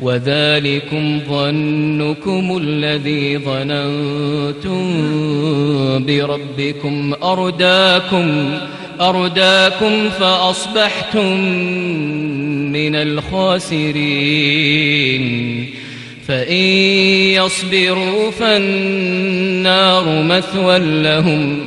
وذلكم ظنكم الذي ظننتم بربكم أرداكم أرداكم فأصبحتم من الخاسرين. فإن يصبروا فالنار مثوى لهم.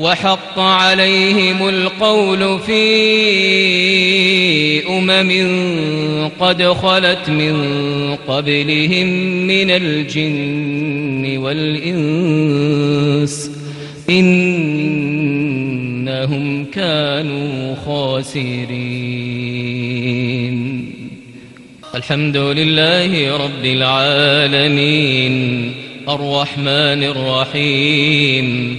وحق عليهم القول في أمم قد خلت من قبلهم من الجن والإنس إنهم كانوا خاسرين. الحمد لله رب العالمين. الرحمن الرحيم.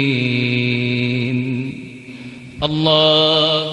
الله.